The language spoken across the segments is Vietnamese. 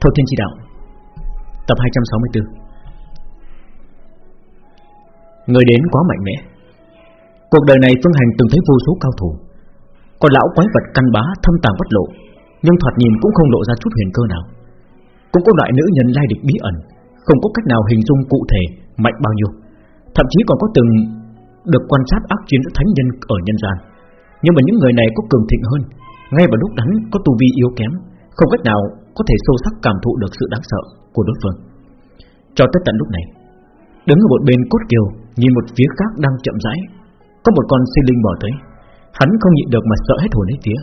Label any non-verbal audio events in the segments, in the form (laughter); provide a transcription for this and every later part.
Thâu Thiên chỉ Đạo, Tập 264 Người đến quá mạnh mẽ. Cuộc đời này Phương Hành từng thấy vô số cao thủ. Còn lão quái vật căn bá, thâm tàng bất lộ, Nhưng thoạt nhìn cũng không lộ ra chút huyền cơ nào. Cũng có loại nữ nhân lai địch bí ẩn, Không có cách nào hình dung cụ thể, Mạnh bao nhiêu. Thậm chí còn có từng được quan sát ác chiến giữa thánh nhân ở nhân gian. Nhưng mà những người này có cường thịnh hơn, Ngay vào lúc đánh có tu vi yếu kém, Không cách nào có thể sâu sắc cảm thụ được sự đáng sợ của đối phương. Cho tới tận lúc này, Đứng ở một bên cốt kiều, Nhìn một phía khác đang chậm rãi, Có một con sinh linh bỏ tới. Hắn không nhịn được mà sợ hết hồn hết phía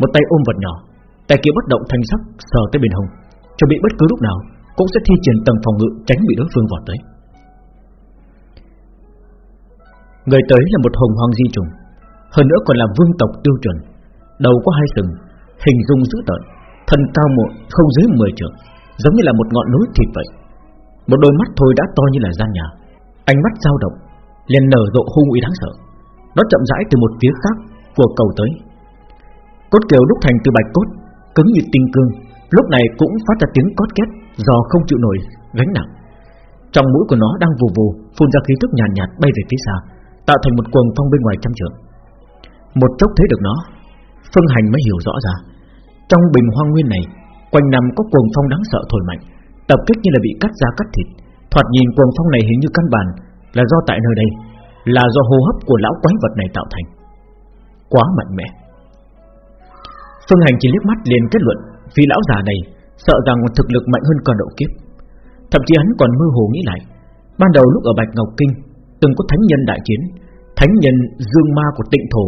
Một tay ôm vật nhỏ, Tay kia bất động thanh sắc sờ tới bên hông, Chuẩn bị bất cứ lúc nào Cũng sẽ thi triển tầng phòng ngự tránh bị đối phương vọt tới. Người tới là một hồng hoàng di trùng, Hơn nữa còn là vương tộc tiêu chuẩn, Đầu có hai sừng, Hình dung dữ tợn. Thân cao một không dưới 10 trượng Giống như là một ngọn núi thịt vậy. Một đôi mắt thôi đã to như là gian nhà. Ánh mắt dao động liền nở rộ hung uy đáng sợ. Nó chậm rãi từ một phía khác của cầu tới. Cốt kiều đúc thành từ bạch cốt Cứng như tinh cương Lúc này cũng phát ra tiếng cốt két Do không chịu nổi gánh nặng. Trong mũi của nó đang vù vù Phun ra khí tức nhàn nhạt, nhạt bay về phía xa Tạo thành một cuồng phong bên ngoài trăm trượng. Một chốc thấy được nó Phương Hành mới hiểu rõ ra trong bình hoang nguyên này, Quanh năm có cuồng phong đáng sợ thổi mạnh, Tập kích như là bị cắt da cắt thịt. Thoạt nhìn cuồng phong này hình như căn bản Là do tại nơi đây, Là do hô hấp của lão quái vật này tạo thành. Quá mạnh mẽ. Phương Hành chỉ liếc mắt liền kết luận, Vì lão già này sợ rằng thực lực mạnh hơn còn độ kiếp. Thậm chí hắn còn mơ hồ nghĩ lại, Ban đầu lúc ở Bạch Ngọc Kinh, Từng có thánh nhân đại chiến, Thánh nhân dương ma của tịnh thổ,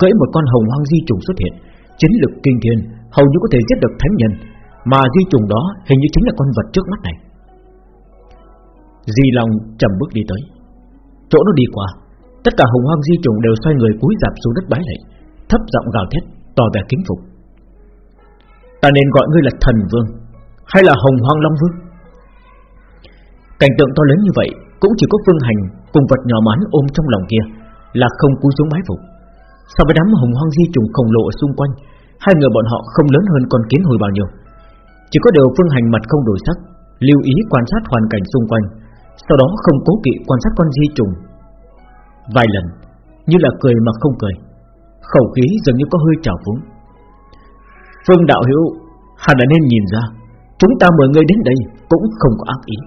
Cưỡi một con hồng hoang di trùng xuất hiện. Chiến lực kinh thiên, Hầu như có thể giết được thánh nhân, Mà di trùng đó hình như chính là con vật trước mắt này. Di Long chậm bước đi tới. Chỗ nó đi qua, Tất cả hồng hoang di trùng đều xoay người cúi dạp xuống đất bái lạy, Thấp giọng gào thét, Tỏ vẻ kính phục. Ta nên gọi ngươi là thần vương, Hay là hồng hoang long vương? Cảnh tượng to lớn như vậy Cũng chỉ có phương hành cùng vật nhỏ mán ôm trong lòng kia Là không cúi xuống bái phục. So với đám hồng hoang di trùng khổng lồ ở xung quanh, Hai người bọn họ không lớn hơn con kiến hồi bao nhiêu. Chỉ có điều phương hành mặt không đổi sắc, Lưu ý quan sát hoàn cảnh xung quanh, Sau đó không cố kỵ quan sát con di trùng. Vài lần, Như là cười mà không cười, Khẩu khí dường như có hơi trào phúng. Phương đạo hữu, Hẳn đã nên nhìn ra, Chúng ta mời người đến đây cũng không có ác ý.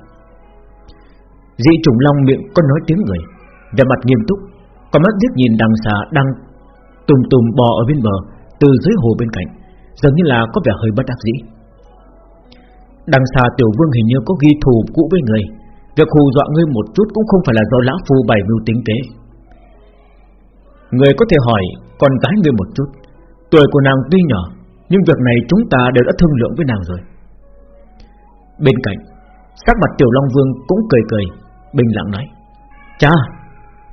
Dị trùng long miệng có nói tiếng người Về mặt nghiêm túc Có mắt liếc nhìn đằng xà đang Tùm tùm bò ở bên bờ, Từ dưới hồ bên cạnh, Dường như là có vẻ hơi bất đắc dĩ. Đằng xa tiểu vương hình như có ghi thù cũ với người, Việc hù dọa ngươi một chút Cũng không phải là do lão phu bày mưu tính kế. Người có thể hỏi Con gái ngươi một chút, Tuổi của nàng tuy nhỏ, Nhưng việc này chúng ta đều đã thương lượng với nàng rồi. Bên cạnh, Sắc mặt tiểu long vương cũng cười cười, Bình lặng nói Cha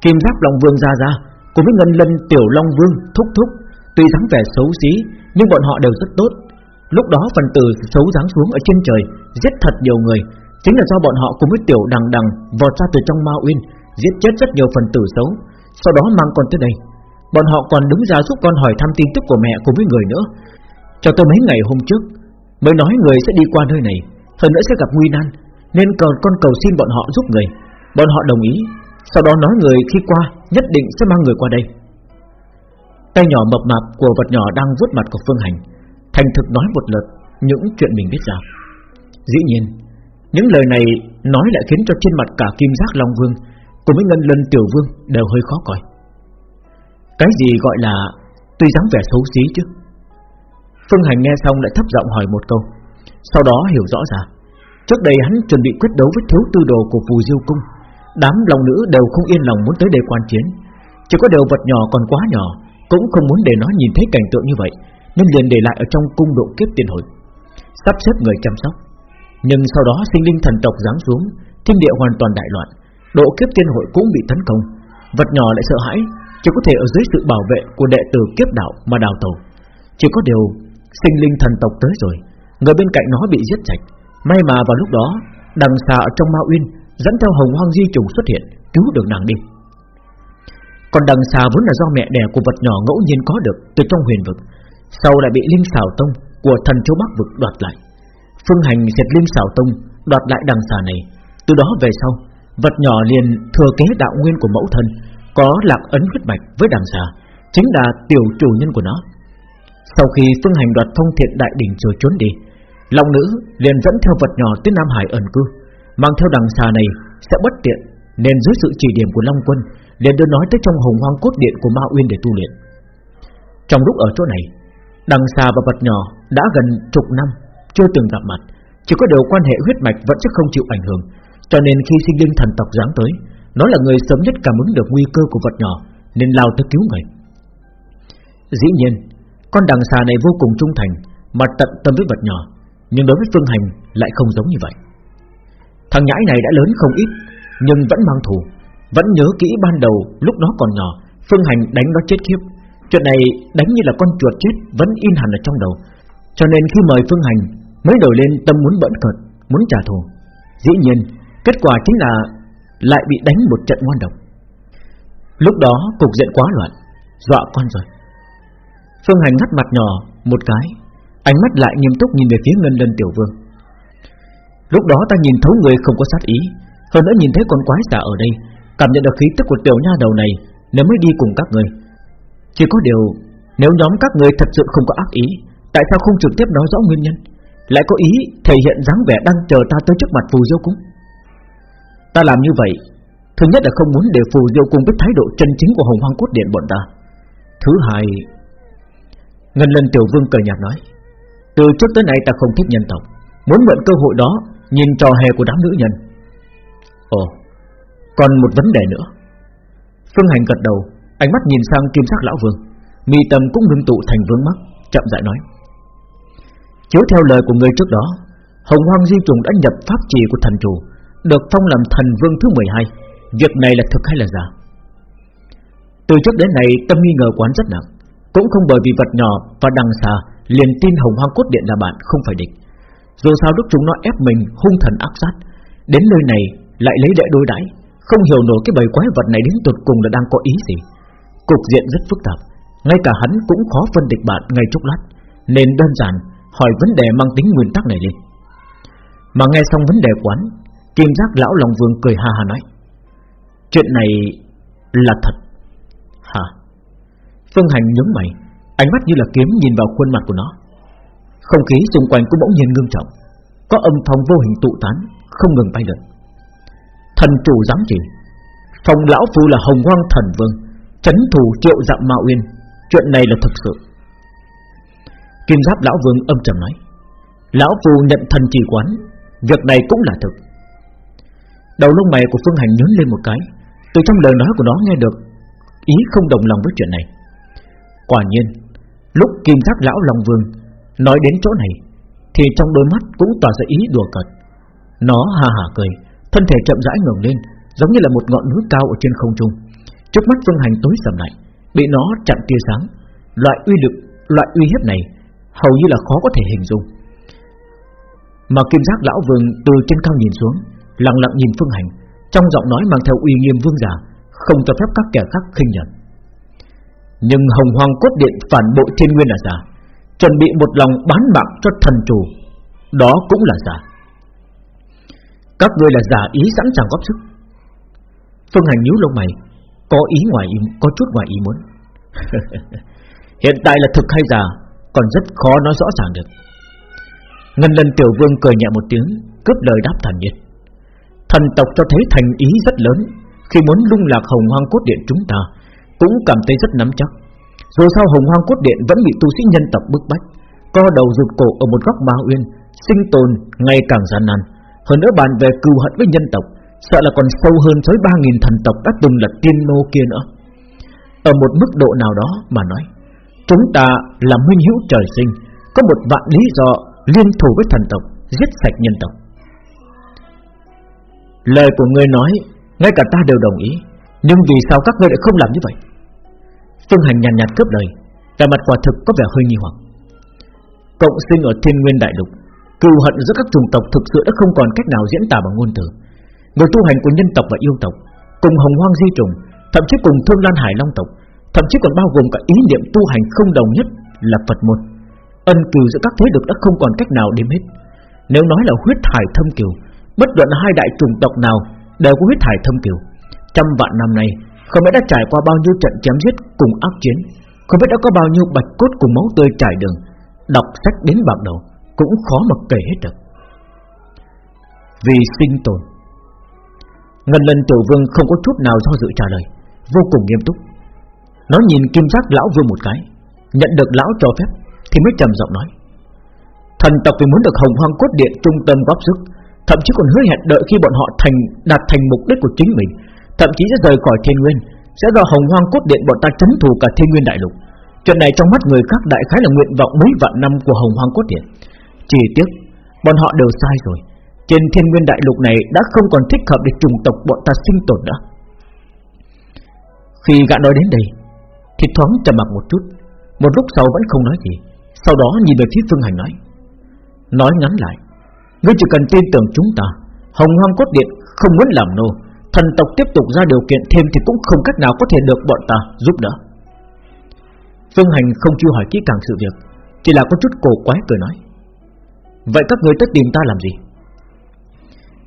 Kim giáp long vương ra ra Cùng với ngân lân tiểu long vương, thúc thúc. Tuy thắng vẻ xấu xí, Nhưng bọn họ đều rất tốt. Lúc đó phần tử xấu dáng xuống ở trên trời, Giết thật nhiều người. Chính là do bọn họ cùng với tiểu đằng đằng Vọt ra từ trong ma uyên, Giết chết rất nhiều phần tử xấu. Sau đó mang con tới đây. Bọn họ còn đứng ra giúp con hỏi thăm tin tức của mẹ cùng với người nữa. Cho tôi mấy ngày hôm trước, Mới nói người sẽ đi qua nơi này, Hơn nữa sẽ gặp nguy nan, Nên còn con cầu xin bọn họ giúp người. Bọn họ đồng ý sau đó nói người khi qua, Nhất định sẽ mang người qua đây. Tay nhỏ mập mạp của vật nhỏ đang vuốt mặt của Phương Hành, Thành thực nói một lượt Những chuyện mình biết ra. Dĩ nhiên, Những lời này nói lại khiến cho trên mặt cả Kim Giác Long Vương Cùng với Ngân Lân Tiểu Vương Đều hơi khó coi. Cái gì gọi là Tuy dáng vẻ xấu xí chứ? Phương Hành nghe xong lại thấp giọng hỏi một câu, Sau đó hiểu rõ ra, Trước đây hắn chuẩn bị quyết đấu với thiếu tư đồ của phù diêu cung. Đám lòng nữ đều không yên lòng muốn tới đây quan chiến. Chỉ có điều vật nhỏ còn quá nhỏ, Cũng không muốn để nó nhìn thấy cảnh tượng như vậy, Nên liền để lại ở trong cung độ kiếp tiên hội Sắp xếp người chăm sóc. Nhưng sau đó sinh linh thần tộc giáng xuống, Thiên địa hoàn toàn đại loạn, Độ kiếp tiên hội cũng bị tấn công. Vật nhỏ lại sợ hãi, Chỉ có thể ở dưới sự bảo vệ của đệ tử kiếp đạo mà đào tàu Chỉ có điều, Sinh linh thần tộc tới rồi, Người bên cạnh nó bị giết sạch. May mà vào lúc đó, Đằng xa ở trong ma uyên Dẫn theo hồng hoang di trùng xuất hiện, Cứu được nàng đi. Còn đằng xà vốn là do mẹ đẻ của vật nhỏ ngẫu nhiên có được Từ trong huyền vực, Sau lại bị linh xảo tông Của thần châu bắc vực đoạt lại. Phương Hành diệt Linh xảo tông, Đoạt lại đằng xà này. Từ đó về sau, Vật nhỏ liền thừa kế đạo nguyên của mẫu thân, Có lạc ấn huyết mạch với đằng xà Chính là tiểu chủ nhân của nó. Sau khi Phương Hành đoạt thông thiện đại đỉnh rồi trốn đi, Long nữ liền dẫn theo vật nhỏ tới Nam Hải ẩn cư. Mang theo đằng xà này sẽ bất tiện, Nên dưới sự chỉ điểm của Long Quân, liền đưa nói tới trong hồng hoang cốt điện của Ma Uyên để tu luyện. Trong lúc ở chỗ này, Đằng xà và vật nhỏ đã gần chục năm, Chưa từng gặp mặt, Chỉ có điều quan hệ huyết mạch vẫn sẽ không chịu ảnh hưởng, Cho nên khi sinh linh thần tộc giáng tới, Nó là người sớm nhất cảm ứng được nguy cơ của vật nhỏ, Nên lao tới cứu người. Dĩ nhiên, Con đằng xà này vô cùng trung thành Mà tận tâm với vật nhỏ, Nhưng đối với Phương Hành lại không giống như vậy. Thằng nhãi này đã lớn không ít, Nhưng vẫn mang thù, Vẫn nhớ kỹ ban đầu lúc nó còn nhỏ, Phương Hành đánh nó chết khiếp. Chuyện này đánh như là con chuột chết Vẫn in hẳn ở trong đầu. Cho nên khi mời Phương Hành, Mới đổi lên tâm muốn bận cợt, Muốn trả thù. Dĩ nhiên, kết quả chính là Lại bị đánh một trận ngoan độc. Lúc đó cục diện quá loạn, Dọa con rồi. Phương Hành ngắt mặt nhỏ một cái, Ánh mắt lại nghiêm túc nhìn về phía Ngân Lân Tiểu Vương. Lúc đó ta nhìn thấu người không có sát ý. Hơn nữa nhìn thấy con quái xà ở đây, Cảm nhận được khí tức của tiểu nha đầu này, Nếu mới đi cùng các người. Chỉ có điều, Nếu nhóm các người thật sự không có ác ý, Tại sao không trực tiếp nói rõ nguyên nhân? Lại có ý thể hiện dáng vẻ đang chờ ta tới trước mặt phù diêu cung? Ta làm như vậy, Thứ nhất là không muốn để phù diêu cung biết thái độ chân chính của hồng hoang cốt điện bọn ta. Thứ hai, Ngân lân tiểu vương cười nhạt nói, Từ trước tới nay ta không thích nhân tộc, Muốn mượn cơ hội đó Nhìn trò hề của đám nữ nhân. Ồ, Còn một vấn đề nữa. Phương Hành gật đầu, Ánh mắt nhìn sang kim sắc lão vương. Mi tâm cũng ngưng tụ thành vương mắt Chậm rãi nói. Chiếu theo lời của người trước đó, Hồng Hoang Di Trùng đã nhập pháp trì của thần chủ, Được phong làm thần vương thứ 12 Việc này là thực hay là giả? Từ trước đến nay, tâm nghi ngờ quán rất nặng. Cũng không bởi vì vật nhỏ và đằng xa Liền tin Hồng Hoang Cốt Điện là bạn không phải địch dù sao lúc chúng nó ép mình hung thần ác sát. Đến nơi này lại lấy đệ đối đãi. Không hiểu nổi cái bầy quái vật này đến tuột cùng là đang có ý gì. Cục diện rất phức tạp. Ngay cả hắn cũng khó phân địch bạn ngay chốc lát. Nên đơn giản hỏi vấn đề mang tính nguyên tắc này lên Mà nghe xong vấn đề quán, Kim giác lão lòng vương cười ha ha nói, Chuyện này là thật. Hả? Phương Hành nhướng mày, Ánh mắt như là kiếm nhìn vào khuôn mặt của nó không khí xung quanh cũng bỗng nhiên ngưng trọng. Có âm thông vô hình tụ tán, Không ngừng bay lượn. Thần chủ giám chỉ Phòng lão phu là hồng hoang thần vương, Chấn thủ triệu dạng mạo uyên. Chuyện này là thực sự. Kim giáp lão vương âm trầm nói. Lão phu nhận thần chỉ quán, Việc này cũng là thực. Đầu lông mày của Phương Hành nhướng lên một cái. Từ trong lời nói của nó nghe được Ý không đồng lòng với chuyện này. Quả nhiên, Lúc kim giáp lão Long Vương Nói đến chỗ này Thì trong đôi mắt cũng tỏa ra ý đùa cợt. Nó hà hà cười Thân thể chậm rãi ngẩng lên Giống như là một ngọn núi cao ở trên không trung. Trước mắt Phương Hành tối sầm lại Bị nó chặn tia sáng. Loại uy lực, loại uy hiếp này Hầu như là khó có thể hình dung. Mà kim giác lão vương từ trên cao nhìn xuống Lặng lặng nhìn Phương Hành Trong giọng nói mang theo uy nghiêm vương giả Không cho phép các kẻ khác khinh nhận Nhưng hồng hoàng cốt điện phản bội thiên nguyên là giả. Chuẩn bị một lòng bán mạng cho thần chủ. Đó cũng là giả. Các ngươi là giả ý sẵn sàng góp sức. Phương Hành nhíu lông mày Có ý ngoài ý, có chút ngoài ý muốn. (laughs) Hiện tại là thực hay giả Còn rất khó nói rõ ràng được. Ngân lần tiểu vương cười nhẹ một tiếng Cướp lời đáp thần nhiệt Thần tộc cho thấy thành ý rất lớn Khi muốn lung lạc hồng hoang cốt điện chúng ta Cũng cảm thấy rất nắm chắc dù sao hồng hoang cốt điện vẫn bị tu sĩ nhân tộc bức bách, Co đầu rụt cổ ở một góc ma uyên, Sinh tồn ngày càng gian nan. Hơn nữa bàn về cừu hận với nhân tộc, Sợ là còn sâu hơn với 3.000 thần tộc đã từng là tiên nô kia nữa. Ở một mức độ nào đó mà nói, Chúng ta là huynh hữu trời sinh, Có một vạn lý do liên thủ với thần tộc, Giết sạch nhân tộc. Lời của người nói, Ngay cả ta đều đồng ý, Nhưng vì sao các ngươi lại không làm như vậy? Phương Hành nhàn nhạt, nhạt cướp lời Cả mặt quả thực có vẻ hơi nghi hoặc. Cộng sinh ở thiên nguyên đại lục Cừu hận giữa các chủng tộc thực sự đã không còn cách nào diễn tả bằng ngôn từ. Người tu hành của nhân tộc và yêu tộc Cùng hồng hoang di trùng Thậm chí cùng thương lan hải long tộc Thậm chí còn bao gồm cả ý niệm tu hành không đồng nhất Là Phật môn. Ân cừu giữa các thế lực đã không còn cách nào đếm hết. Nếu nói là huyết hải thâm kiều Bất luận hai đại chủng tộc nào Đều có huyết hải thâm kiều Trăm vạn năm nay không biết đã trải qua bao nhiêu trận chém giết cùng ác chiến, Không biết đã có bao nhiêu bạch cốt cùng máu tươi trải đường. Đọc sách đến bạc đầu, Cũng khó mà kể hết được. Vì sinh tồn, Ngân lần tiểu vương không có chút nào do dự trả lời, Vô cùng nghiêm túc. Nó nhìn kim giác lão vương một cái, Nhận được lão cho phép, Thì mới trầm giọng nói. Thần tộc vì muốn được hồng hoang cốt điện trung tâm góp sức, Thậm chí còn hứa hẹn đợi khi bọn họ thành, đạt thành mục đích của chính mình Thậm chí sẽ rời khỏi thiên nguyên, Sẽ do hồng hoang cốt điện bọn ta chấn thủ cả thiên nguyên đại lục. Chuyện này trong mắt người khác đại khái là nguyện vọng mấy vạn năm của hồng hoang cốt điện. Chỉ tiếc, Bọn họ đều sai rồi. Trên thiên nguyên đại lục này đã không còn thích hợp để trùng tộc bọn ta sinh tồn nữa. Khi gã nói đến đây, Thì thoáng trầm mặc một chút. Một lúc sau vẫn không nói gì. Sau đó nhìn về phía Phương Hành nói Nói ngắn lại, Ngươi chỉ cần tin tưởng chúng ta, Hồng Hoang Cốt Điện không muốn làm nô Thần tộc tiếp tục ra điều kiện thêm Thì cũng không cách nào có thể được bọn ta giúp đỡ. Phương Hành không chịu hỏi kỹ càng sự việc, Chỉ là có chút cổ quái cười nói. Vậy các người tất tìm ta làm gì?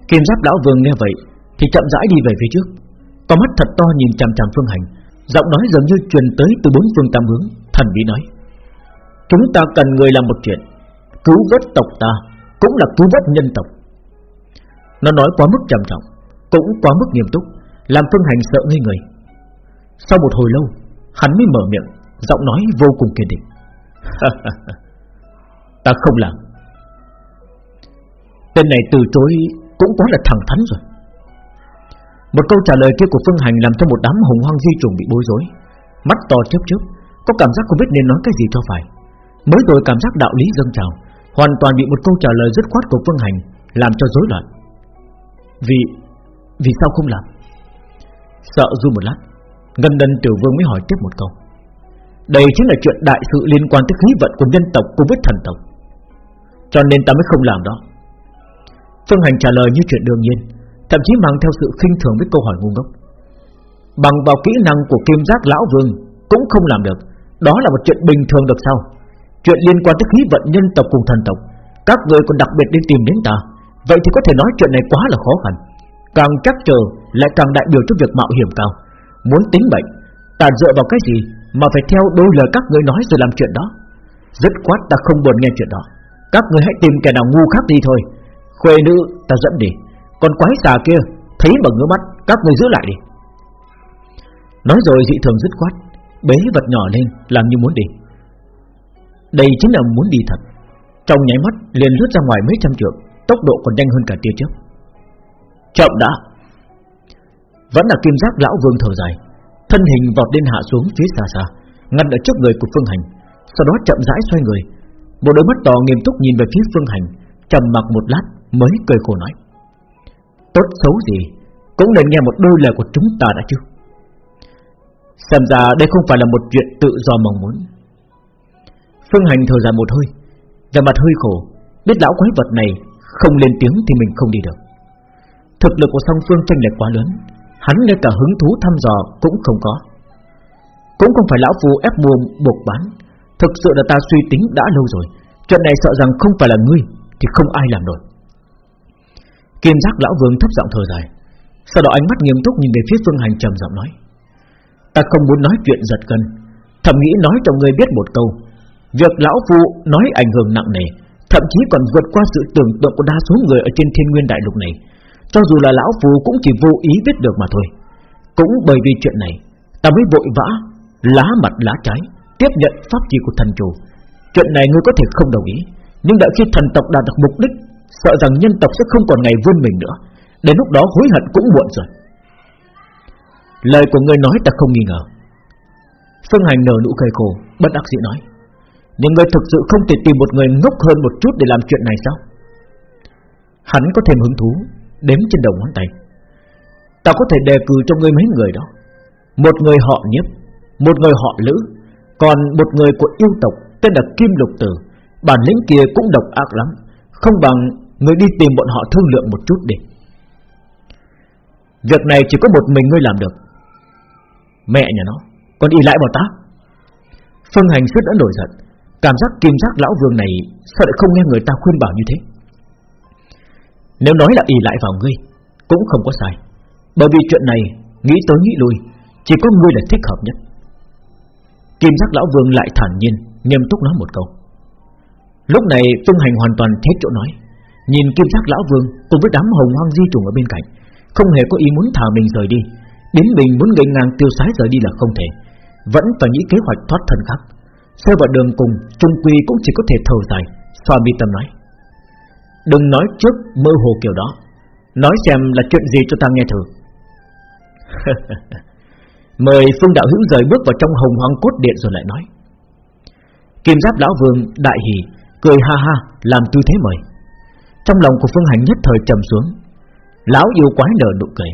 Kim giáp lão vương nghe vậy Thì chậm rãi đi về phía trước, con mắt thật to nhìn chằm chằm Phương Hành, Giọng nói dường như truyền tới từ bốn phương tam hướng, Thần bí nói. Chúng ta cần người làm một chuyện, Cứu vớt tộc ta Cũng là cứu vớt nhân tộc. Nó nói quá mức trầm trọng cũng quá mức nghiêm túc, Làm Phương Hành sợ ngây người. Sau một hồi lâu, Hắn mới mở miệng, Giọng nói vô cùng kiên định. (laughs) Ta không làm. Tên này từ chối Cũng quá là thẳng thắn rồi. Một câu trả lời kia của Phương Hành Làm cho một đám hồng hoang di trùng bị bối rối. Mắt to chớp chớp, Có cảm giác không biết nên nói cái gì cho phải. Mới rồi cảm giác đạo lý dâng trào, Hoàn toàn bị một câu trả lời dứt khoát của Phương Hành Làm cho rối loạn. Vì vì sao không làm? Sợ du một lát, Ngân đần tiểu vương mới hỏi tiếp một câu. Đây chính là chuyện đại sự liên quan tới khí vận của nhân tộc cùng với thần tộc. Cho nên ta mới không làm đó. Phương Hành trả lời như chuyện đương nhiên, Thậm chí mang theo sự khinh thường với câu hỏi ngu ngốc. Bằng vào kỹ năng của kim giác lão vương Cũng không làm được. Đó là một chuyện bình thường được sao? Chuyện liên quan tới khí vận nhân tộc cùng thần tộc, Các người còn đặc biệt đi tìm đến ta. Vậy thì có thể nói chuyện này quá là khó khăn. Càng chắc chờ lại càng đại biểu cho việc mạo hiểm cao. Muốn tính bệnh Ta dựa vào cái gì Mà phải theo đôi lời các người nói rồi làm chuyện đó? Rất quát ta không buồn nghe chuyện đó. Các người hãy tìm kẻ nào ngu khác đi thôi. Khuê nữ, ta dẫn đi. Còn quái xà kia, Thấy bằng ngứa mắt, Các người giữ lại đi. Nói rồi dị thường dứt quát Bế vật nhỏ lên, làm như muốn đi. Đây chính là muốn đi thật. Trong nháy mắt, liền lướt ra ngoài mấy trăm trượng, Tốc độ còn nhanh hơn cả tia chớp Chậm đã. Vẫn là kim giác lão vương thở dài, Thân hình vọt lên hạ xuống phía xa xa, Ngăn ở trước người của Phương Hành, Sau đó chậm rãi xoay người. Một đôi mắt to nghiêm túc nhìn về phía Phương Hành, trầm mặc một lát mới cười khổ nói, Tốt xấu gì, Cũng nên nghe một đôi lời của chúng ta đã chứ. Xem ra đây không phải là một chuyện tự do mong muốn. Phương Hành thở dài một hơi Về mặt hơi khổ, Biết lão quái vật này không lên tiếng thì mình không đi được. Thực lực của song phương tranh lệch quá lớn, Hắn ngay cả hứng thú thăm dò cũng không có. Cũng không phải lão phu ép buông buộc bán. Thực sự là ta suy tính đã lâu rồi, Chuyện này sợ rằng không phải là ngươi, Thì không ai làm nổi. Kim giác lão vương thấp giọng thở dài, Sau đó ánh mắt nghiêm túc nhìn về phía phương hành trầm giọng nói, Ta không muốn nói chuyện giật cân Thầm nghĩ nói cho ngươi biết một câu, Việc lão phu nói ảnh hưởng nặng nề, Thậm chí còn vượt qua sự tưởng tượng của đa số người Ở trên thiên nguyên đại lục này cho dù là lão phù cũng chỉ vô ý biết được mà thôi. Cũng bởi vì chuyện này, Ta mới vội vã, Lá mặt lá trái, Tiếp nhận pháp chỉ của thần chủ. Chuyện này ngươi có thể không đồng ý, Nhưng đợi khi thần tộc đạt được mục đích, Sợ rằng nhân tộc sẽ không còn ngày vươn mình nữa. Đến lúc đó hối hận cũng muộn rồi. Lời của ngươi nói ta không nghi ngờ. Phương Hành nở nụ cười khổ, Bất đắc dĩ nói, nhưng ngươi thực sự không thể tìm một người ngốc hơn một chút để làm chuyện này sao? Hắn có thêm hứng thú Đếm trên đầu ngón tay. Ta có thể đề cử cho ngươi mấy người đó. Một người họ nhiếp, Một người họ lữ, Còn một người của yêu tộc Tên là Kim Lục Tử. Bản lĩnh kia cũng độc ác lắm, Không bằng người đi tìm bọn họ thương lượng một chút đi. Việc này chỉ có một mình ngươi làm được. Mẹ nhà nó, Còn đi lại bảo ta. Phương Hành suýt đã nổi giận, Cảm giác kim giác lão vương này Sao lại không nghe người ta khuyên bảo như thế? Nếu nói là ỷ lại vào ngươi, Cũng không có sai. Bởi vì chuyện này, nghĩ tới nghĩ lui, Chỉ có ngươi là thích hợp nhất. Kim giác lão vương lại thản nhiên, Nghiêm túc nói một câu. Lúc này, Phương Hành hoàn toàn thế chỗ nói. Nhìn kim giác lão vương cùng với đám hồng hoang di trùng ở bên cạnh, Không hề có ý muốn thả mình rời đi. Đến mình muốn gây ngang tiêu sái rời đi là không thể. Vẫn phải nghĩ kế hoạch thoát thân khác. Xe vào đường cùng, Trung Quy cũng chỉ có thể thở dài, Xoa mi tâm nói. Đừng nói trước mơ hồ kiểu đó. Nói xem là chuyện gì cho ta nghe thử. (laughs) Mời Phương Đạo Hữu rời bước vào trong hồng hoang cốt điện rồi lại nói. Kim giáp lão vương, đại hỉ Cười ha ha, làm tư thế mời. Trong lòng của Phương Hành nhất thời trầm xuống. Lão yêu quái nở nụ cười.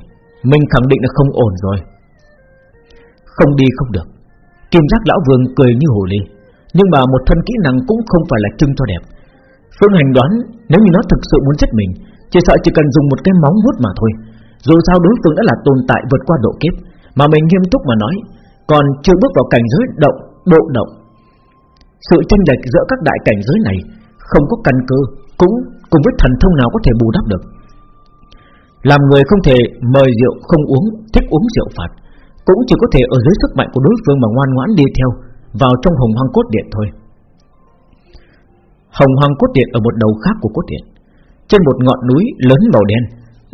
Mình khẳng định là không ổn rồi. Không đi không được. Kim giác lão vương cười như hồ ly. Nhưng mà một thân kỹ năng cũng không phải là trưng cho đẹp. Phương Hành đoán, Nếu như nó thực sự muốn giết mình, Chỉ sợ chỉ cần dùng một cái móng vuốt mà thôi. Dù sao đối phương đã là tồn tại vượt qua độ kiếp, Mà mình nghiêm túc mà nói, Còn chưa bước vào cảnh giới động, Độ động. Sự tranh lệch giữa các đại cảnh giới này Không có căn cơ Cũng cùng với thần thông nào có thể bù đắp được. Làm người không thể mời rượu, không uống, Thích uống rượu phạt, Cũng chỉ có thể ở dưới sức mạnh của đối phương mà ngoan ngoãn đi theo, Vào trong hồng hoang cốt điện thôi. Hồng Hoàng cốt điện ở một đầu khác của cốt điện, trên một ngọn núi lớn màu đen,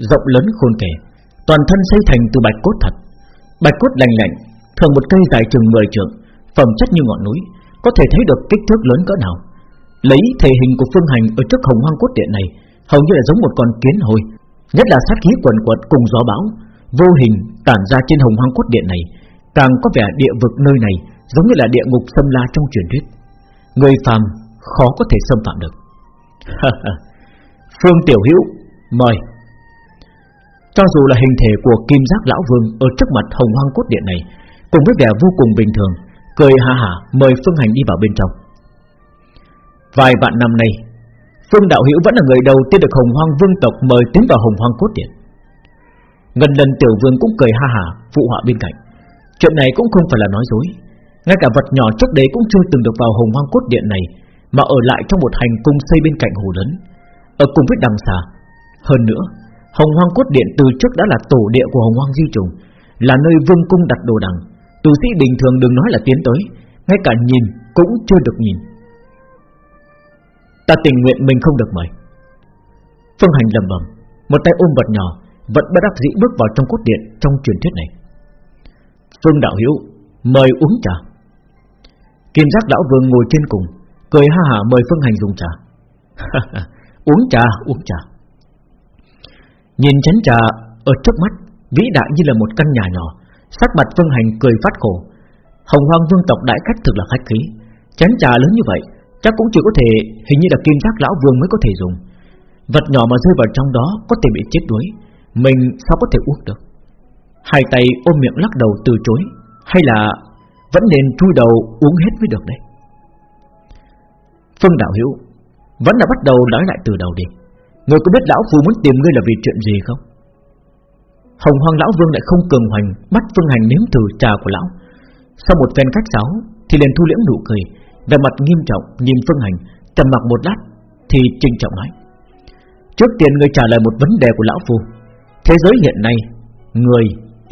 rộng lớn khôn kể, toàn thân xây thành từ bạch cốt thật. Bạch cốt lành lạnh, thường một cây dài chừng 10 trượng, phẩm chất như ngọn núi, có thể thấy được kích thước lớn cỡ nào. Lấy thể hình của phương hành ở trước Hồng Hoàng cốt điện này, hầu như là giống một con kiến hồi, nhất là sát khí quần quật cùng gió bão, vô hình tản ra trên Hồng Hoàng cốt điện này, càng có vẻ địa vực nơi này giống như là địa ngục xâm la trong truyền thuyết. Người phàm khó có thể xâm phạm được. (laughs) Phương Tiểu Hữu mời. Cho dù là hình thể của Kim Giác Lão Vương ở trước mặt Hồng Hoang Cốt Điện này, cùng với vẻ vô cùng bình thường, cười ha hả mời Phương Hành đi vào bên trong. Vài vạn năm nay, Phương Đạo Hữu vẫn là người đầu tiên được Hồng Hoang Vương tộc mời tiến vào Hồng Hoang Cốt Điện. Ngân lần Tiểu Vương cũng cười ha hả phụ họa bên cạnh. Chuyện này cũng không phải là nói dối, ngay cả vật nhỏ trước đấy cũng chưa từng được vào Hồng Hoang Cốt Điện này mà ở lại trong một hành cung xây bên cạnh hồ lớn, ở cùng với đằng xà. Hơn nữa, Hồng Hoang Cốt Điện từ trước đã là tổ địa của Hồng Hoang Di Trùng, là nơi vương cung đặt đồ đằng. Tu sĩ bình thường đừng nói là tiến tới, ngay cả nhìn cũng chưa được nhìn. Ta tình nguyện mình không được mời. Phương Hành lầm bầm, một tay ôm vật nhỏ, vẫn bất đắc dĩ bước vào trong cốt điện trong truyền thuyết này. Phương Đạo Hiếu mời uống trà. Kim Giác Lão Vương ngồi trên cùng, Cười ha hả mời Phương Hành dùng trà. (laughs) Uống trà uống trà. Nhìn chén trà ở trước mắt, Vĩ đại như là một căn nhà nhỏ. Sắc mặt Phương Hành cười phát khổ. Hồng Hoang Vương tộc đại khách thực là khách khí. Chén trà lớn như vậy, Chắc cũng chỉ có thể hình như là kim giác lão vương mới có thể dùng. Vật nhỏ mà rơi vào trong đó Có thể bị chết đuối. Mình sao có thể uống được? Hai tay ôm miệng lắc đầu từ chối, Hay là vẫn nên chui đầu uống hết mới được đấy Phương Đạo Hữu Vẫn là bắt đầu nói lại từ đầu đi. Người có biết Lão Phu muốn tìm ngươi là vì chuyện gì không? Hồng Hoàng Lão Vương lại không cường hoành Bắt Phương Hành nếm thử trà của Lão. Sau một phen cách giáo Thì liền thu liễm nụ cười Về mặt nghiêm trọng nhìn Phương Hành trầm mặc một lát Thì trinh trọng nói Trước tiên người trả lời một vấn đề của Lão Phu. Thế giới hiện nay Người,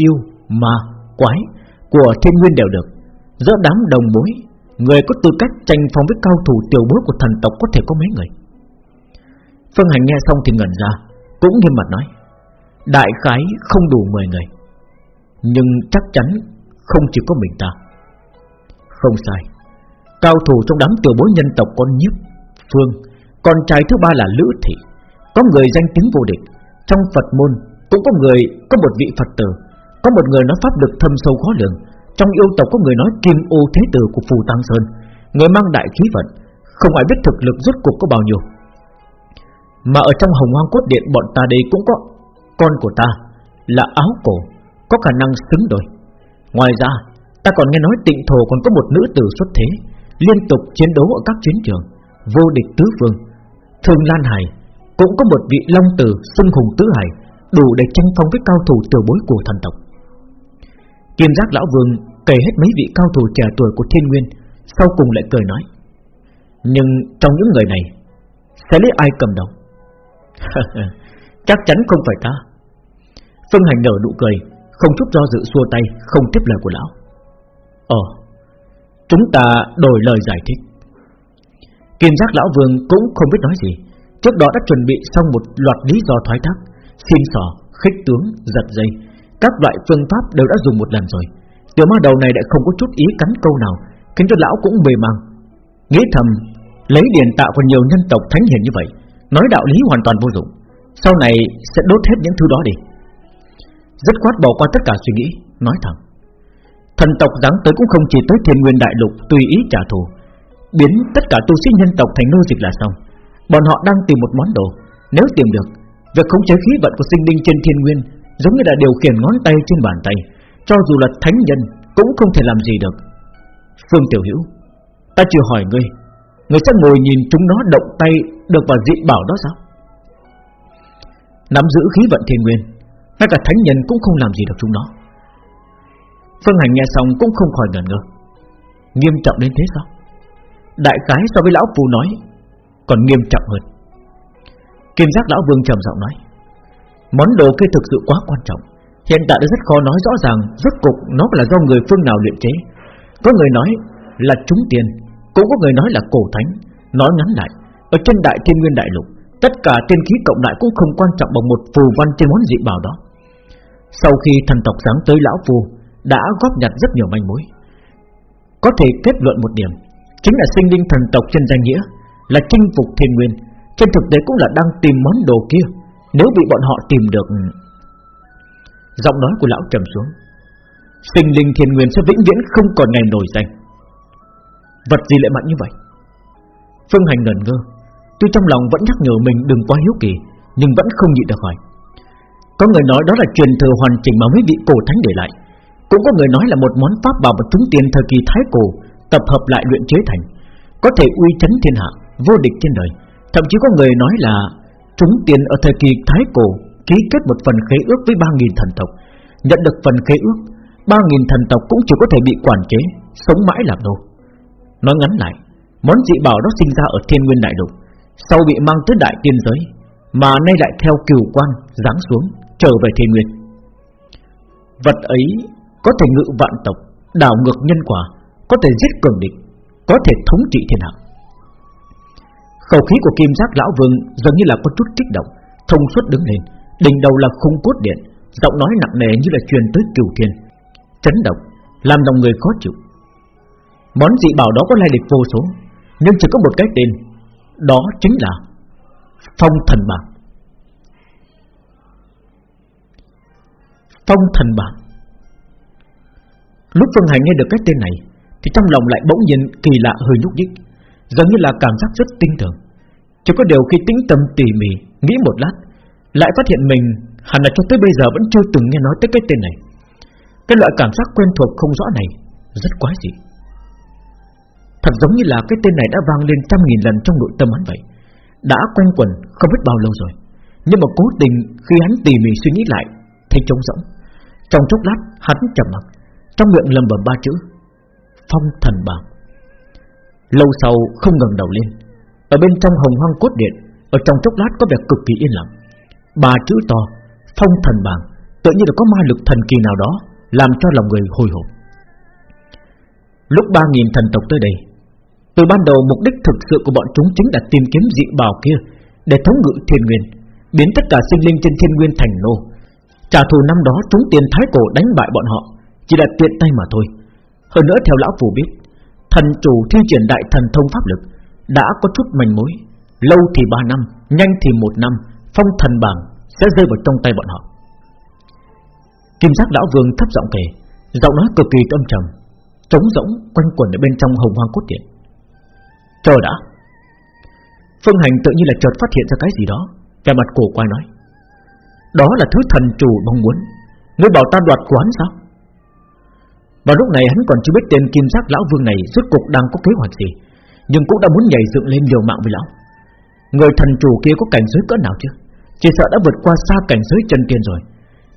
yêu, ma, quái Của thiên nguyên đều được. Giữa đám đồng bối Người có tư cách tranh phong với cao thủ tiểu bối của thần tộc có thể có mấy người? Phương Hành nghe xong thì ngẩn ra, Cũng nghiêm mặt nói, Đại khái không đủ 10 người, Nhưng chắc chắn Không chỉ có mình ta. Không sai, Cao thủ trong đám tiểu bối nhân tộc con nhiếp Phương, Con trai thứ ba là Lữ Thị, Có người danh tiếng vô địch. Trong Phật môn cũng có người, Có một vị Phật tử, Có một người nói pháp được thâm sâu khó lường trong yêu tộc có người nói kim ô thế tử của phù Tăng Sơn, Người mang đại khí vận, Không ai biết thực lực rốt cuộc có bao nhiêu. Mà ở trong hồng hoang cốt điện, Bọn ta đây cũng có Con của ta, là áo cổ, Có khả năng xứng đôi. Ngoài ra, ta còn nghe nói tịnh thổ còn có một nữ tử xuất thế, Liên tục chiến đấu ở các chiến trường, Vô địch tứ phương. Thường Lan Hải Cũng có một vị long tử xưng hùng tứ hải, Đủ để tranh phong với cao thủ tiểu bối của thần tộc. Kim giác lão vương kể hết mấy vị cao thủ trẻ tuổi của thiên nguyên Sau cùng lại cười nói Nhưng trong những người này Sẽ lấy ai cầm đầu? (laughs) Chắc chắn không phải ta. Phương Hành nở nụ cười Không chút do dự xua tay Không tiếp lời của lão. Ồ Chúng ta đổi lời giải thích. Kim giác lão vương cũng không biết nói gì Trước đó đã chuẩn bị xong một loạt lý do thoái thác Xin sò, khích tướng, giật dây các loại phương pháp đều đã dùng một lần rồi. Tiểu ma đầu này lại không có chút ý cắn câu nào, Khiến cho lão cũng mê mang. Nghĩ thầm, Lấy điển tạo còn nhiều nhân tộc thánh hiền như vậy, Nói đạo lý hoàn toàn vô dụng. Sau này sẽ đốt hết những thứ đó đi. Rất khoát bỏ qua tất cả suy nghĩ, Nói thẳng Thần tộc giáng tới cũng không chỉ tới thiên nguyên đại lục Tùy ý trả thù, Biến tất cả tu sĩ nhân tộc thành nô dịch là xong. Bọn họ đang tìm một món đồ, Nếu tìm được, Việc khống chế khí vận của sinh linh trên thiên nguyên Giống như là điều khiển ngón tay trên bàn tay, Cho dù là thánh nhân Cũng không thể làm gì được. Phương Tiểu Hữu, Ta chưa hỏi ngươi Ngươi sẽ ngồi nhìn chúng nó động tay Được vào dị bảo đó sao? Nắm giữ khí vận thiên nguyên, Ngay cả thánh nhân cũng không làm gì được chúng nó. Phương Hành nghe xong cũng không khỏi ngẩn ngơ. Nghiêm trọng đến thế sao? Đại khái so với lão phù nói, Còn nghiêm trọng hơn. Kim giác lão vương trầm giọng nói Món đồ kia thực sự quá quan trọng. Hiện tại đã rất khó nói rõ ràng, Rốt cục nó là do người phương nào luyện chế. Có người nói là trúng tiền, Cũng có người nói là cổ thánh. Nói ngắn lại, Ở trên đại thiên nguyên đại lục, Tất cả tiên khí cộng lại cũng không quan trọng bằng một phù văn trên món dị bảo đó. Sau khi thần tộc sáng tới lão phù, Đã góp nhặt rất nhiều manh mối. Có thể kết luận một điểm, Chính là sinh linh thần tộc trên danh nghĩa Là chinh phục thiên nguyên. Trên thực tế cũng là đang tìm món đồ kia. Nếu bị bọn họ tìm được, Giọng nói của lão trầm xuống. Sinh linh thiên nguyên sẽ vĩnh viễn không còn ngày nổi danh. Vật gì lại mạnh như vậy? Phương Hành ngẩn ngơ. Tuy trong lòng vẫn nhắc nhở mình đừng quá hiếu kỳ, Nhưng vẫn không nhịn được hỏi. Có người nói đó là truyền thừa hoàn chỉnh mà mấy vị cổ thánh để lại. Cũng có người nói là một món pháp bảo vật chúng tiền thời kỳ thái cổ, Tập hợp lại luyện chế thành, Có thể uy chấn thiên hạ, Vô địch trên đời. Thậm chí có người nói là chúng tiền ở thời kỳ thái cổ, Ký kết một phần khế ước với 3.000 thần tộc. Nhận được phần khế ước 3.000 thần tộc cũng chỉ có thể bị quản chế, Sống mãi làm nô. Nói ngắn lại, Món dị bảo đó sinh ra ở thiên nguyên đại lục, Sau bị mang tới đại tiên giới, Mà nay lại theo cửu quan Giáng xuống, trở về thiên nguyên. Vật ấy Có thể ngự vạn tộc, Đảo ngược nhân quả, Có thể giết cường địch, Có thể thống trị thiên hạ cầu khí của kim giác lão vương Dường như là có chút kích động, Thông suốt đứng lên, Đỉnh đầu là khung cốt điện, Giọng nói nặng nề như là truyền tới cửu thiên. Chấn động, Làm lòng người khó chịu. Món dị bảo đó có lai lịch vô số, Nhưng chỉ có một cái tên, Đó chính là Phong thần bảng Phong thần bảng Lúc Phương Hành nghe được cái tên này, Thì trong lòng lại bỗng nhiên kỳ lạ hơi nhúc nhích Giống như là cảm giác rất tinh thường chỉ có điều khi tĩnh tâm tỉ mỉ, Nghĩ một lát, Lại phát hiện mình hẳn là cho tới bây giờ vẫn chưa từng nghe nói tới cái tên này. Cái loại cảm giác quen thuộc không rõ này Rất quái dị. Thật giống như là cái tên này đã vang lên trăm nghìn lần trong nội tâm hắn vậy. Đã quen quẩn không biết bao lâu rồi. Nhưng mà cố tình khi hắn tỉ mỉ suy nghĩ lại, Thấy trống rỗng. Trong chốc lát, hắn trầm mặc, Trong miệng lầm bầm ba chữ, Phong thần bảng. Lâu sau không ngẩng đầu lên ở bên trong hồng hoang cốt điện, Ở trong chốc lát có vẻ cực kỳ yên lặng. Ba chữ to, Phong thần bảng, Tự như là có ma lực thần kỳ nào đó, Làm cho lòng người hồi hộp. Lúc ba nghìn thần tộc tới đây, Từ ban đầu mục đích thực sự của bọn chúng Chính là tìm kiếm dị bảo kia Để thống ngự thiên nguyên, Biến tất cả sinh linh trên thiên nguyên thành nô. Trả thù năm đó, chúng tiền thái cổ đánh bại bọn họ, Chỉ là tiện tay mà thôi. Hơn nữa, theo lão phù biết, Thần chủ thi triển đại thần thông pháp lực đã có chút manh mối. Lâu thì ba năm, nhanh thì một năm Phong thần bảng sẽ rơi vào trong tay bọn họ. Kim giác lão vương thấp giọng kể Giọng nói cực kỳ âm trầm Trống rỗng quanh quẩn ở bên trong hồng hoang cốt điện. Chờ đã. Phương Hành tự nhiên là chợt phát hiện ra cái gì đó Vẻ mặt cổ quay nói Đó là thứ thần chủ mong muốn Ngươi bảo ta đoạt quán sao? Vào lúc này hắn còn chưa biết tên kim giác lão vương này Rốt cục đang có kế hoạch gì nhưng cũng đã muốn nhảy dựng lên liều mạng với lão. Người thần chủ kia có cảnh giới cỡ nào chứ? Chỉ sợ đã vượt qua xa cảnh giới chân tiên rồi.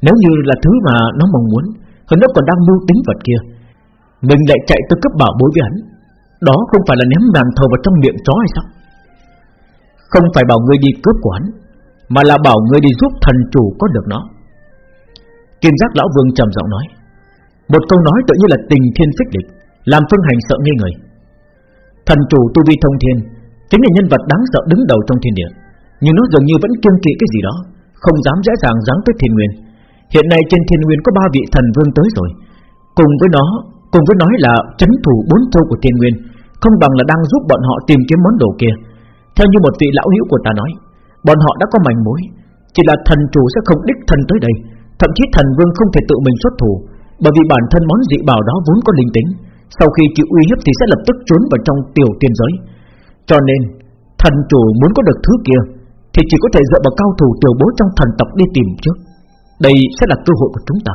Nếu như là thứ mà nó mong muốn, Hơn nữa còn đang mưu tính vật kia. Mình lại chạy tới cấp bảo bối với hắn. Đó không phải là ném đàn thầu vào trong miệng chó hay sao? Không phải bảo ngươi đi cướp của hắn, Mà là bảo ngươi đi giúp thần chủ có được nó. Kim giác lão vương trầm giọng nói. Một câu nói tự như là tình thiên phích địch Làm phương hành sợ nghi người. Thần chủ tu vi thông thiên, Chính là nhân vật đáng sợ đứng đầu trong thiên địa. Nhưng nó dường như vẫn kiêng kỵ cái gì đó, Không dám dễ dàng giáng tới thiên nguyên. Hiện nay trên thiên nguyên có ba vị thần vương tới rồi. Cùng với nó, Cùng với nói là chấn thủ bốn châu của thiên nguyên, Không bằng là đang giúp bọn họ tìm kiếm món đồ kia. Theo như một vị lão hữu của ta nói, Bọn họ đã có mảnh mối, Chỉ là thần chủ sẽ không đích thân tới đây. Thậm chí thần vương không thể tự mình xuất thủ, Bởi vì bản thân món dị bảo đó vốn có linh tính. Sau khi chịu uy hiếp thì sẽ lập tức trốn vào trong tiểu tiên giới. Cho nên, Thần chủ muốn có được thứ kia, Thì chỉ có thể dựa vào cao thủ tiểu bố trong thần tộc đi tìm trước. Đây sẽ là cơ hội của chúng ta.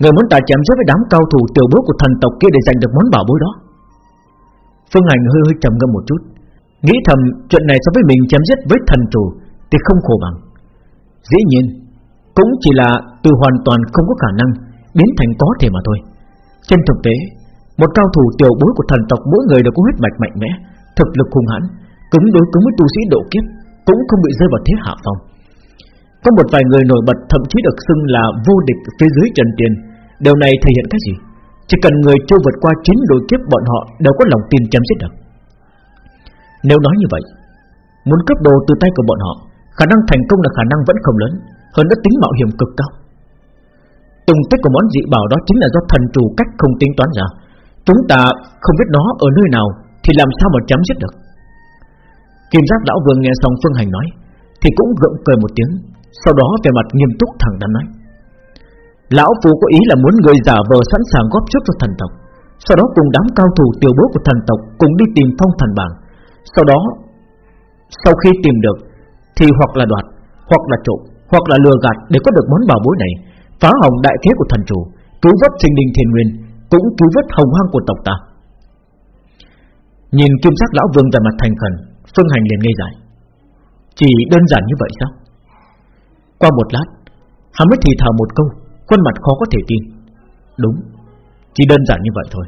Người muốn ta chém giết với đám cao thủ tiểu bố của thần tộc kia để giành được món bảo bối đó. Phương Hành hơi hơi trầm ngâm một chút, Nghĩ thầm chuyện này so với mình chém giết với thần chủ Thì không khổ bằng. Dĩ nhiên, Cũng chỉ là từ hoàn toàn không có khả năng Biến thành có thể mà thôi. Trên thực tế, Một cao thủ tiểu bối của thần tộc Mỗi người đều có huyết mạch mạnh mẽ, Thực lực hung hãn, Cứng đối cứng với tu sĩ độ kiếp, Cũng không bị rơi vào thế hạ phong. Có một vài người nổi bật Thậm chí được xưng là vô địch phía dưới trần tiền. Điều này thể hiện cái gì? Chỉ cần người chưa vượt qua chín đôi kiếp, Bọn họ đều có lòng tin chém giết được. Nếu nói như vậy, Muốn cướp đồ từ tay của bọn họ, Khả năng thành công là khả năng vẫn không lớn, Hơn nữa tính mạo hiểm cực cao. Tung tích của món dị bảo đó Chính là do thần chủ cách không tính toán ra. Chúng ta không biết nó ở nơi nào Thì làm sao mà chấm dứt được? Kim giác lão vương nghe xong Phương Hành nói Thì cũng gượng cười một tiếng Sau đó về mặt nghiêm túc thẳng đắn nói Lão Phu có ý là muốn người giả vờ sẵn sàng góp sức cho thần tộc Sau đó cùng đám cao thủ tiểu bố của thần tộc Cùng đi tìm phong thần bảng. Sau đó Sau khi tìm được Thì hoặc là đoạt, hoặc là trộm Hoặc là lừa gạt để có được món bảo bối này. Phá hỏng đại thế của thần chủ, Cứu vớt sinh linh thiên nguyên, Cũng cứu vớt hồng hoang của tộc ta. Nhìn kim sắc lão vương ra mặt thành khẩn, Phương hành liền ngây dại. Chỉ đơn giản như vậy sao? Qua một lát, Hắn mới thì thào một câu, Khuôn mặt khó có thể tin. Đúng, Chỉ đơn giản như vậy thôi.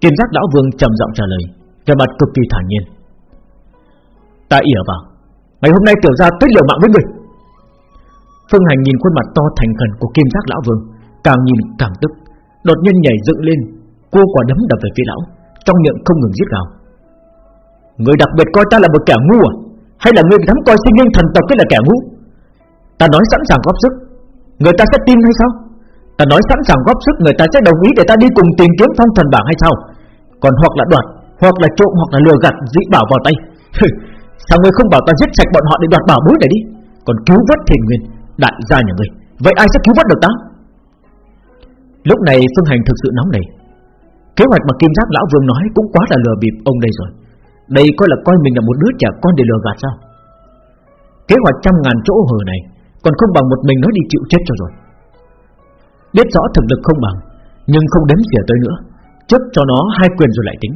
Kim giác lão vương trầm giọng trả lời Về mặt cực kỳ thản nhiên. Ta ỉa vào, Ngày hôm nay tiểu gia tới liều mạng với người. Phương Hành nhìn khuôn mặt to thành khẩn của kim giác lão vương, Càng nhìn càng tức. Đột nhiên nhảy dựng lên Cô quả đấm đập về phía lão, Trong miệng không ngừng giết gào. Người đặc biệt coi ta là một kẻ ngu à? Hay là người dám coi sinh linh thần tộc cái là kẻ ngu? Ta nói sẵn sàng góp sức, Người ta sẽ tin hay sao? Ta nói sẵn sàng góp sức, Người ta sẽ đồng ý để ta đi cùng tìm kiếm phong thần bảng hay sao? Còn hoặc là đoạt, Hoặc là trộm, hoặc là lừa gạt dị bảo vào tay. (laughs) Sao ngươi không bảo ta giết sạch bọn họ để đoạt bảo bối này đi? Còn cứu vớt thiền nguyên Đại gia nhà ngươi Vậy ai sẽ cứu vớt được ta? Lúc này Phương Hành thực sự nóng nảy. Kế hoạch mà Kim Giác Lão Vương nói Cũng quá là lừa bịp ông đây rồi. Đây coi là coi mình là một đứa trẻ con để lừa gạt sao? Kế hoạch trăm ngàn chỗ hở này Còn không bằng một mình nó đi chịu chết cho rồi. Biết rõ thực lực không bằng Nhưng không đếm xỉa tới nữa chấp cho nó hai quyền rồi lại tính.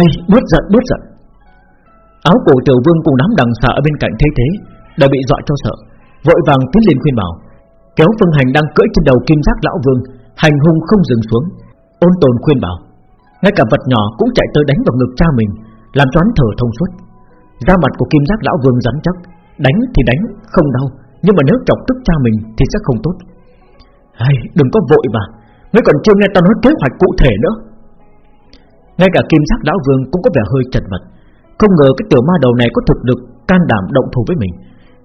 Ê, bớt giận, bớt giận. Áo cổ tiểu vương cùng đám đằng xà ở bên cạnh thấy thế Đã bị dọa cho sợ. Vội vàng tiến lên khuyên bảo. Kéo phương hành đang cưỡi trên đầu kim giác lão vương Hành hung không dừng xuống. Ôn tồn khuyên bảo Ngay cả vật nhỏ cũng chạy tới đánh vào ngực cha mình Làm cho hắn thở thông suốt. Da mặt của kim giác lão vương rắn chắc Đánh thì đánh, không đau Nhưng mà nếu chọc tức cha mình thì sẽ không tốt. Hay, đừng có vội mà mới còn chưa nghe ta nói kế hoạch cụ thể nữa. Ngay cả kim giác lão vương cũng có vẻ hơi chật vật Không ngờ cái tiểu ma đầu này có thực lực Can đảm động thủ với mình.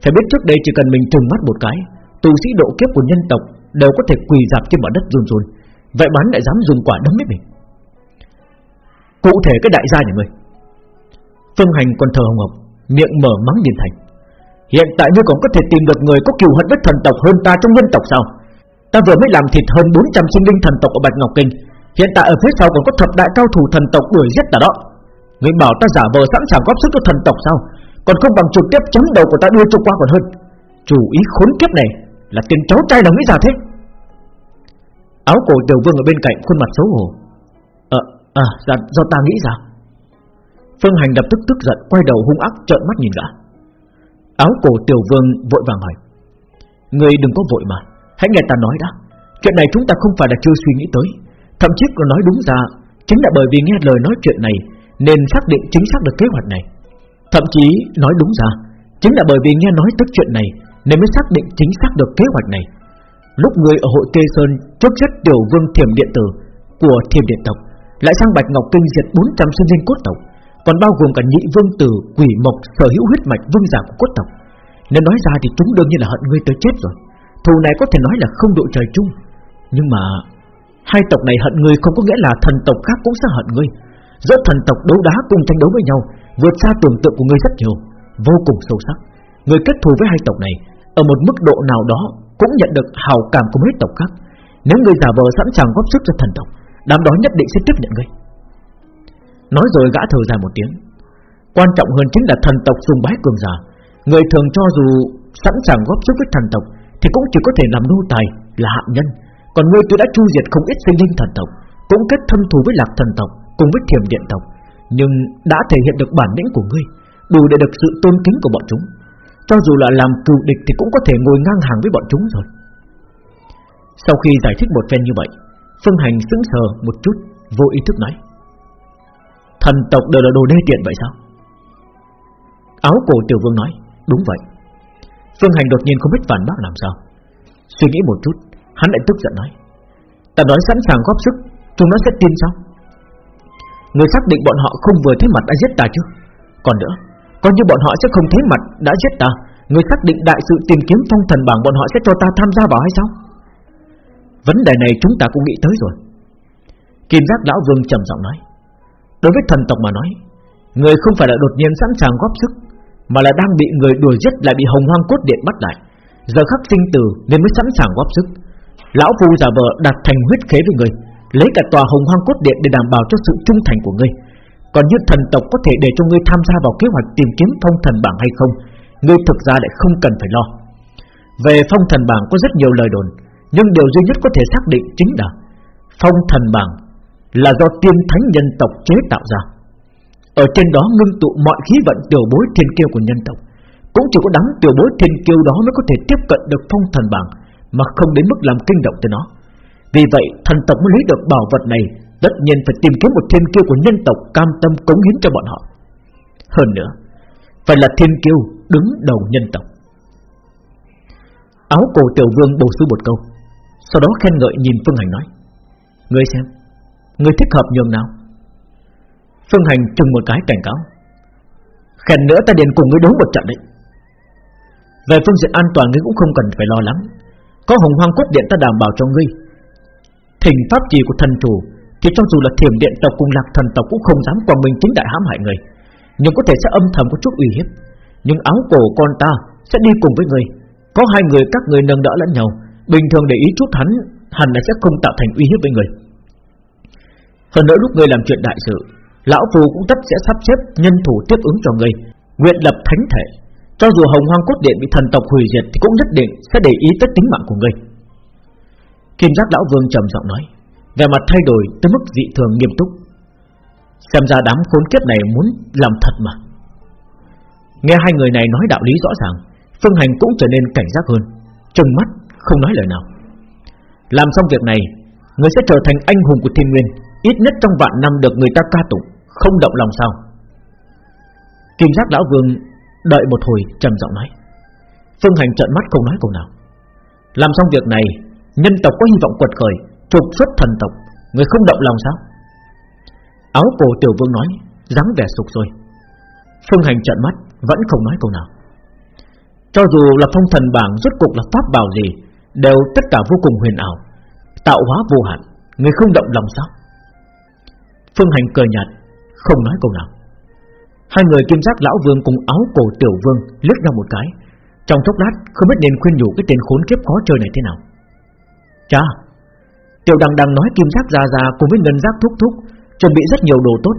Phải biết trước đây chỉ cần mình trừng mắt một cái, tù sĩ độ kiếp của nhân tộc Đều có thể quỳ dạp trên mặt đất run run. Vậy bán lại dám dùng quả đấm với mình. Cụ thể cái đại gia nhà ngươi. Phương Hành còn thờ hồng ngọc, Miệng mở mắng nhìn thành. Hiện tại ngươi còn có thể tìm được người có kiều hận với thần tộc hơn ta trong nhân tộc sao? Ta vừa mới làm thịt hơn 400 sinh linh thần tộc ở Bạch Ngọc Kinh, Hiện tại ở phía sau còn có thập đại cao thủ thần tộc đuổi giết ta đó. Ngươi bảo ta giả vờ sẵn sàng góp sức cho thần tộc sao? Còn không bằng trực tiếp chấm đầu của ta đưa cho qua còn hơn. Chủ ý khốn kiếp này Là tiền cháu trai nào nghĩ ra thế. Áo cổ tiểu vương ở bên cạnh khuôn mặt xấu hổ. Ờ, à, do, do ta nghĩ ra. Phương Hành lập tức tức giận Quay đầu hung ác trợn mắt nhìn gã. Áo cổ tiểu vương vội vàng hỏi Người đừng có vội mà Hãy nghe ta nói đã. Chuyện này chúng ta không phải là chưa suy nghĩ tới. Thậm chí còn nói đúng ra Chính là bởi vì nghe lời nói chuyện này Nên xác định chính xác được kế hoạch này. Thậm chí nói đúng ra. Chính là bởi vì nghe nói tức chuyện này, Nên mới xác định chính xác được kế hoạch này. Lúc người ở hội Kê Sơn Chốt chất tiểu vương thiểm điện tử Của thiểm điện tộc, Lại sang Bạch Ngọc Kinh diệt 400 sinh linh cốt tộc, Còn bao gồm cả nhị vương tử, Quỷ mộc, sở hữu huyết mạch, vương giả của cốt tộc. Nên nói ra thì chúng đương nhiên là hận ngươi tới chết rồi. Thù này có thể nói là không độ trời chung. Nhưng mà Hai tộc này hận ngươi không có nghĩa là thần tộc khác cũng sẽ hận ngươi. Giữa thần tộc đấu đá cùng tranh đấu với nhau Vượt xa tưởng tượng của ngươi rất nhiều, Vô cùng sâu sắc. Người kết thù với hai tộc này, Ở một mức độ nào đó Cũng nhận được hào cảm của mấy tộc khác. Nếu người giả vờ sẵn sàng góp sức cho thần tộc, Đám đó nhất định sẽ tiếp nhận ngươi. Nói rồi gã thở dài một tiếng. Quan trọng hơn chính là thần tộc dùng bái cường giả. Người thường cho dù sẵn sàng góp sức với thần tộc, Thì cũng chỉ có thể làm nô tài, Là hạ nhân. Còn ngươi tôi đã chu diệt không ít sinh linh thần tộc, Cũng kết thâm thù với lạc thần tộc, Cùng với thiềm điện tộc. Nhưng đã thể hiện được bản lĩnh của ngươi, Đủ để được sự tôn kính của bọn chúng. Cho dù là làm cừu địch Thì cũng có thể ngồi ngang hàng với bọn chúng rồi. Sau khi giải thích một phen như vậy, Phương Hành sững sờ một chút, Vô ý thức nói, Thần tộc đều là đồ đê tiện vậy sao? Áo cổ tiểu vương nói, Đúng vậy. Phương Hành đột nhiên không biết phản bác làm sao. Suy nghĩ một chút, Hắn lại tức giận nói, Ta nói sẵn sàng góp sức, Chúng nó sẽ tin sao? Người xác định bọn họ không vừa thấy mặt đã giết ta chứ? Còn nữa, Coi như bọn họ sẽ không thấy mặt đã giết ta, Người xác định đại sự tìm kiếm phong thần bảng Bọn họ sẽ cho ta tham gia vào hay sao? Vấn đề này chúng ta cũng nghĩ tới rồi. Kim giác lão vương trầm giọng nói, Đối với thần tộc mà nói, Người không phải là đột nhiên sẵn sàng góp sức, Mà là đang bị người đuổi giết Lại bị hồng hoang cốt điện bắt lại. Giờ khắc sinh tử nên mới sẵn sàng góp sức. Lão phu giả vờ đặt thành huyết khế với người Lấy cả tòa hồng hoang cốt điện để đảm bảo cho sự trung thành của ngươi. Còn như thần tộc có thể để cho ngươi tham gia vào kế hoạch tìm kiếm phong thần bảng hay không, Ngươi thực ra lại không cần phải lo. Về phong thần bảng có rất nhiều lời đồn, Nhưng điều duy nhất có thể xác định chính là Phong thần bảng Là do tiên thánh nhân tộc chế tạo ra. Ở trên đó ngưng tụ mọi khí vận tiểu bối thiên kiêu của nhân tộc. Cũng chỉ có đám tiểu bối thiên kiêu đó mới có thể tiếp cận được phong thần bảng, Mà không đến mức làm kinh động tới nó vì vậy, thần tộc mới lấy được bảo vật này, Tất nhiên phải tìm kiếm một thiên kiêu của nhân tộc Cam tâm cống hiến cho bọn họ. Hơn nữa, Phải là thiên kiêu đứng đầu nhân tộc. Áo cổ tiểu vương bổ sung một câu, Sau đó khen ngợi nhìn Phương Hành nói, Ngươi xem, Ngươi thích hợp nhường nào? Phương Hành chừng một cái cảnh cáo, Khen nữa ta điện cùng ngươi đấu một trận đấy. Về phương diện an toàn, ngươi cũng không cần phải lo lắng. Có hồng hoang cốt điện ta đảm bảo cho ngươi Thỉnh pháp trì của thần chủ, Thì cho dù là thiểm điện tộc cùng lạc thần tộc Cũng không dám quang minh chính đại hãm hại người. Nhưng có thể sẽ âm thầm có chút uy hiếp. Nhưng áo cổ con ta Sẽ đi cùng với người. Có hai người các người nâng đỡ lẫn nhau. Bình thường để ý chút hắn, Hẳn là sẽ không tạo thành uy hiếp với người. Hơn nữa lúc người làm chuyện đại sự, Lão phù cũng tất sẽ sắp xếp Nhân thủ tiếp ứng cho người, Nguyện lập thánh thể. Cho dù hồng hoang cốt điện bị thần tộc hủy diệt Thì cũng nhất định sẽ để ý tới tính mạng của người. Kim giác lão vương trầm giọng nói Về mặt thay đổi tới mức dị thường nghiêm túc. Xem ra đám khốn kiếp này muốn làm thật mà. Nghe hai người này nói đạo lý rõ ràng, Phương Hành cũng trở nên cảnh giác hơn, Trừng mắt, không nói lời nào. Làm xong việc này, Người sẽ trở thành anh hùng của thiên nguyên, Ít nhất trong vạn năm được người ta ca tụng, Không động lòng sao? Kim giác lão vương Đợi một hồi trầm giọng nói. Phương Hành trợn mắt không nói câu nào. Làm xong việc này Nhân tộc có hy vọng quật khởi, Trục xuất thần tộc, Người không động lòng sao? Áo cổ tiểu vương nói, dáng vẻ sụp rồi Phương hành trợn mắt, Vẫn không nói câu nào. Cho dù là phong thần bảng, rốt cục là pháp bảo gì, Đều tất cả vô cùng huyền ảo, Tạo hóa vô hạn, Người không động lòng sao? Phương hành cười nhạt, Không nói câu nào. Hai người kim giác lão vương cùng áo cổ tiểu vương liếc nhau một cái. Trong chốc lát, không biết nên khuyên nhủ cái tên khốn kiếp khó chơi này thế nào. Cha Tiểu đằng đằng nói kim giác già già cùng với ngân giác thúc thúc Chuẩn bị rất nhiều đồ tốt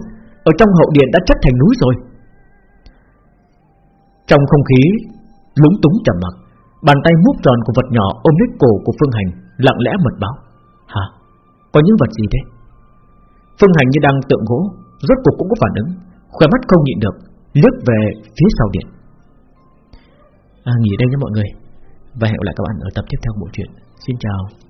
Ở trong hậu điện đã chất thành núi rồi. Trong không khí Lúng túng trầm mặc Bàn tay mút tròn của vật nhỏ ôm lấy cổ của Phương Hành Lặng lẽ mật báo. Hả? Có những vật gì thế? Phương Hành như đang tượng gỗ Rốt cuộc cũng có phản ứng Khỏe mắt không nhịn được Liếc về phía sau điện. À, Nghỉ đây nha mọi người Và hẹn gặp lại các bạn ở tập tiếp theo của bộ truyện. Xin chào.